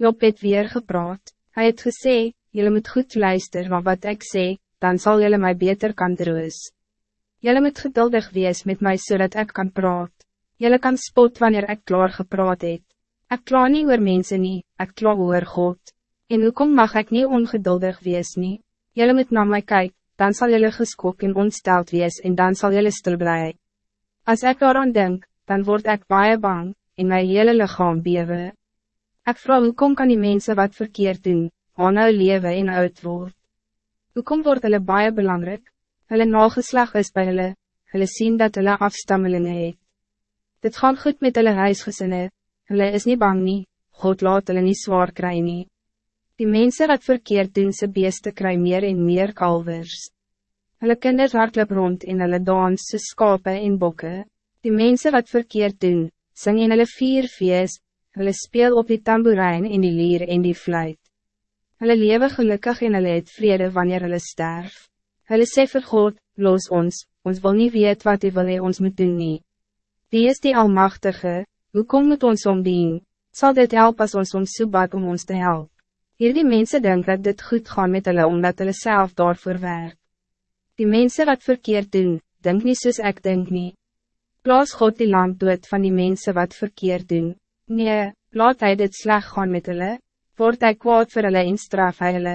Job het weer gepraat. Hij het gesê, jullie moet goed luisteren naar wat ik zeg, dan zal jullie mij beter kan roos. Jullie moet geduldig wees met mij zodat ik kan praat. Jullie kan spot wanneer ik klaar gepraat het. Ik kla niet oor mensen niet, ik kla oor God. En hoekom mag ik niet ongeduldig wees niet? Jullie moet naar mij kijken, dan zal jullie geskok en ontsteld wees en dan zal jullie stil blij. Als ik daaraan denk, dan word ik baie bang, en mijn hele lichaam bewe. Ik vraag hoekom kan die mensen wat verkeerd doen, aanhou leven en oud word. Hoekom word hulle baie belangrijk? Hulle nageslag is bij hulle, hulle sien dat hulle afstammelingen het. Dit gaat goed met hulle huisgesinne, hulle is niet bang nie, God laat hulle nie zwaar kry nie. Die mensen wat verkeerd doen se beeste kry meer en meer kalvers. Hulle kinders hardloop rond en hulle dans se skape en bokke. Die mensen wat verkeerd doen, sing in hulle vier fees, hulle speel op die tamboerijn en die lier en die fluit. Hulle lewe gelukkig en hulle het vrede wanneer hulle sterf. Hulle sê vir God, los ons, ons wil niet weet wat hy wil hy ons moet doen nie. Die is die Almachtige, hoe kom het ons omdien? Zal dit helpen als ons ons soebat om ons te helpen? Hier die mensen denken dat dit goed gaat met hulle omdat hulle self daarvoor werk. Die mensen wat verkeerd doen, denk niet soos ek denk nie. Plaas God die lamp dood van die mensen wat verkeerd doen. Nee, laat hij dit sleg gaan met hulle, word hy kwaad vir hulle en straf hy hulle,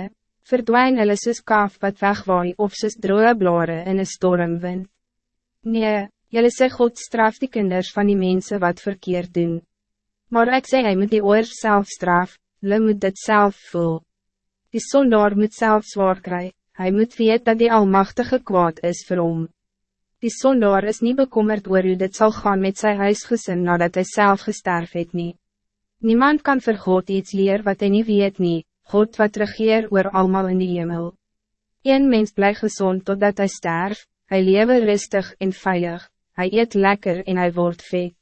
verdwijn hulle soos kaaf wat wegwaai of soos droge blare in een stormwind. Nee, jylle sê God straf die kinders van die mensen wat verkeerd doen. Maar ik zeg hij moet die oor self straf, hulle moet dit self voel. Die sondaar moet self zwaar kry, hy moet weet dat die almachtige kwaad is vir hom. Die sondaar is niet bekommerd oor hoe dit zal gaan met zijn huisgezin nadat hij zelf gesterf het nie. Niemand kan vir God iets leer wat hij niet weet nie, God wat regeer oor allemaal in die hemel. Een mens blijft gezond totdat hij sterf, hij lewe rustig en veilig, hij eet lekker en hij wordt vet.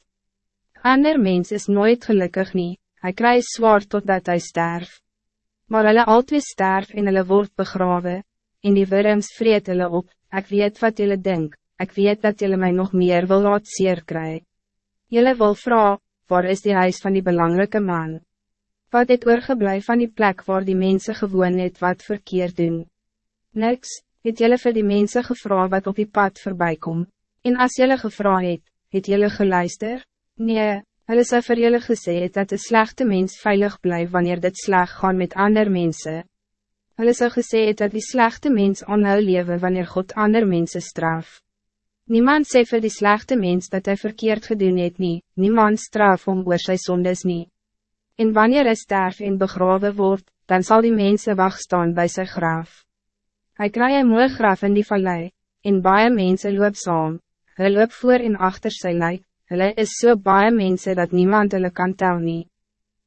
Ander mens is nooit gelukkig nie, hij krijgt zwaar totdat hij sterf. Maar hulle altyd sterf en hulle word begraven, en die wurms vreet hulle op, ik weet wat jullie denken ik weet dat jullie mij nog meer wil laat zeer kry. Jullie wil vrouw, waar is die huis van die belangrijke man? Wat het oorgeblij van die plek waar die mensen gewoon het wat verkeerd doen? Niks, het jullie voor die mensen gevra wat op die pad voorbij kom. En als jullie gevra het, het jullie geluister? Nee, hulle sê vir jullie gesê het dat de slechte mens veilig blijft wanneer dit slag gaan met andere mensen. Hulle sê gesê het dat die slechte mens aanhou lewe wanneer God andere mensen straf. Niemand sê vir die slechte mens dat hij verkeerd gedoen het nie, niemand straf om oor sy sondes nie. En wanneer hy sterf en begrawe word, dan zal die mensen wacht staan bij zijn graf. Hij krijgt een mooi graf in die vallei, en baie mense loop saam, hy loop voor en achter sy lijk, hulle is so baie mense dat niemand hulle kan tel nie.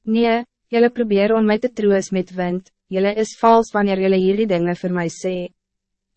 Nee, jullie probeer om mij te troos met wind, jullie is vals wanneer jullie hierdie dingen voor mij sê.